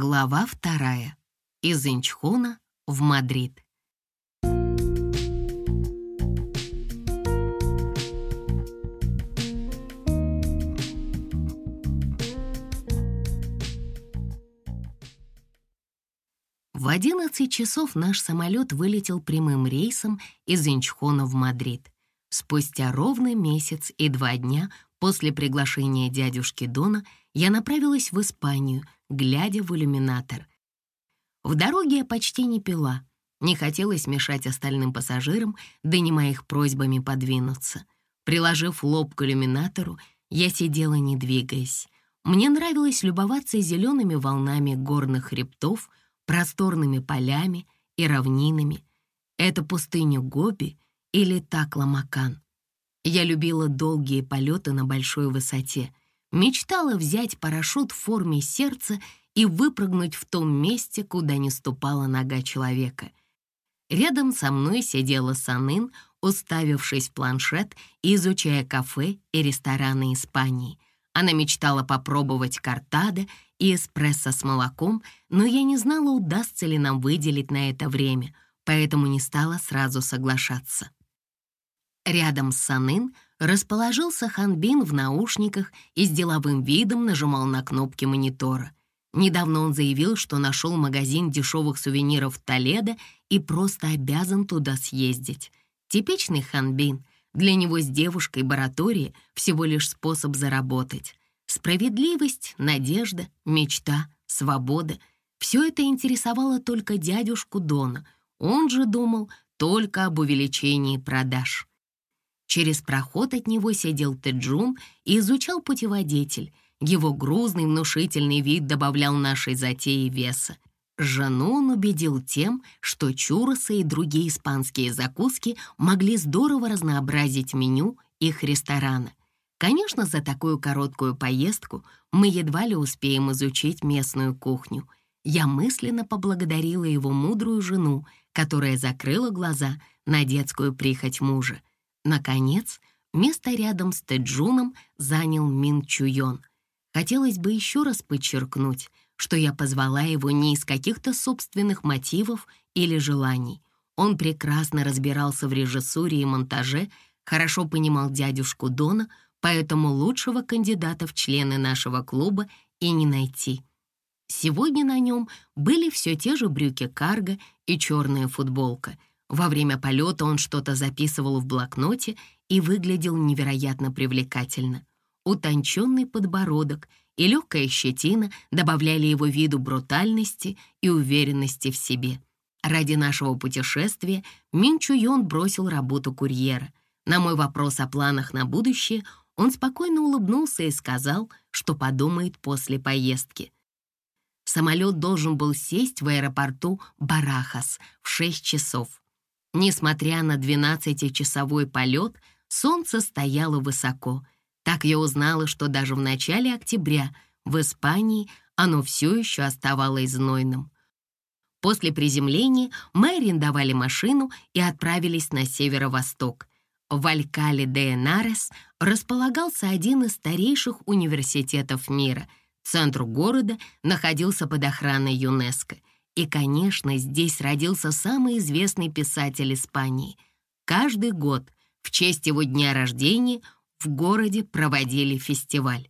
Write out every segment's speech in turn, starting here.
Глава вторая. Из Инчхуна в Мадрид. В 11 часов наш самолет вылетел прямым рейсом из Инчхона в Мадрид. Спустя ровный месяц и два дня после приглашения дядюшки Дона я направилась в Испанию, глядя в иллюминатор. В дороге я почти не пила. Не хотелось мешать остальным пассажирам, донимая их просьбами подвинуться. Приложив лоб к иллюминатору, я сидела, не двигаясь. Мне нравилось любоваться зелеными волнами горных хребтов, просторными полями и равнинами. Это пустыня Гоби или Такла-Макан. Я любила долгие полеты на большой высоте, мечтала взять парашют в форме сердца и выпрыгнуть в том месте, куда не ступала нога человека. Рядом со мной сидела Санын, уставившись в планшет и изучая кафе и рестораны Испании. Она мечтала попробовать картадо и эспрессо с молоком, но я не знала, удастся ли нам выделить на это время, поэтому не стала сразу соглашаться. Рядом с Санын расположился Ханбин в наушниках и с деловым видом нажимал на кнопки монитора. Недавно он заявил, что нашел магазин дешевых сувениров в Толедо и просто обязан туда съездить. Типичный Ханбин. Для него с девушкой Баратории всего лишь способ заработать. Справедливость, надежда, мечта, свобода — все это интересовало только дядюшку Дона. Он же думал только об увеличении продаж. Через проход от него сидел Теджун и изучал путеводитель. Его грузный внушительный вид добавлял нашей затее веса. Жену он убедил тем, что чуросы и другие испанские закуски могли здорово разнообразить меню их ресторана. Конечно, за такую короткую поездку мы едва ли успеем изучить местную кухню. Я мысленно поблагодарила его мудрую жену, которая закрыла глаза на детскую прихоть мужа. Наконец, место рядом с Тэджуном занял Мин Чуйон. Хотелось бы еще раз подчеркнуть, что я позвала его не из каких-то собственных мотивов или желаний. Он прекрасно разбирался в режиссуре и монтаже, хорошо понимал дядюшку Дона, поэтому лучшего кандидата в члены нашего клуба и не найти. Сегодня на нем были все те же брюки карго и черная футболка — во время полета он что-то записывал в блокноте и выглядел невероятно привлекательно. Утонченный подбородок и легкая щетина добавляли его виду брутальности и уверенности в себе. Ради нашего путешествия Мин Чуйон бросил работу курьера. На мой вопрос о планах на будущее он спокойно улыбнулся и сказал, что подумает после поездки. Самолет должен был сесть в аэропорту Барахас в 6 часов. Несмотря на 12-часовой полет, солнце стояло высоко. Так я узнала, что даже в начале октября в Испании оно все еще оставалось знойным. После приземления мы арендовали машину и отправились на северо-восток. В Алькале де Энарес располагался один из старейших университетов мира. Центр города находился под охраной ЮНЕСКО — и, конечно, здесь родился самый известный писатель Испании. Каждый год в честь его дня рождения в городе проводили фестиваль.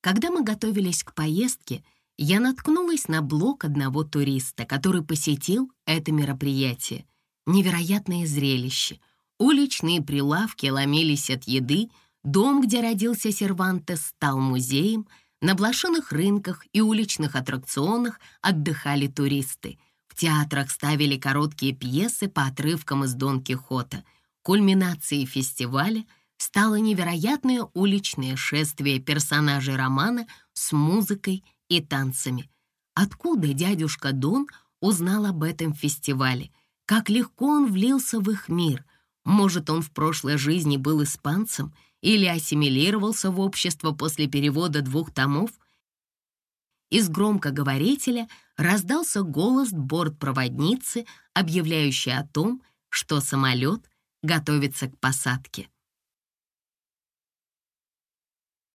Когда мы готовились к поездке, я наткнулась на блог одного туриста, который посетил это мероприятие. Невероятное зрелище. Уличные прилавки ломились от еды, дом, где родился Сервантес, стал музеем — на блошиных рынках и уличных аттракционах отдыхали туристы. В театрах ставили короткие пьесы по отрывкам из Дон Кихота. Кульминацией фестиваля стало невероятное уличное шествие персонажей романа с музыкой и танцами. Откуда дядюшка Дон узнал об этом фестивале? Как легко он влился в их мир? Может, он в прошлой жизни был испанцем — или ассимилировался в общество после перевода двух томов? Из громкоговорителя раздался голос бортпроводницы, объявляющий о том, что самолет готовится к посадке.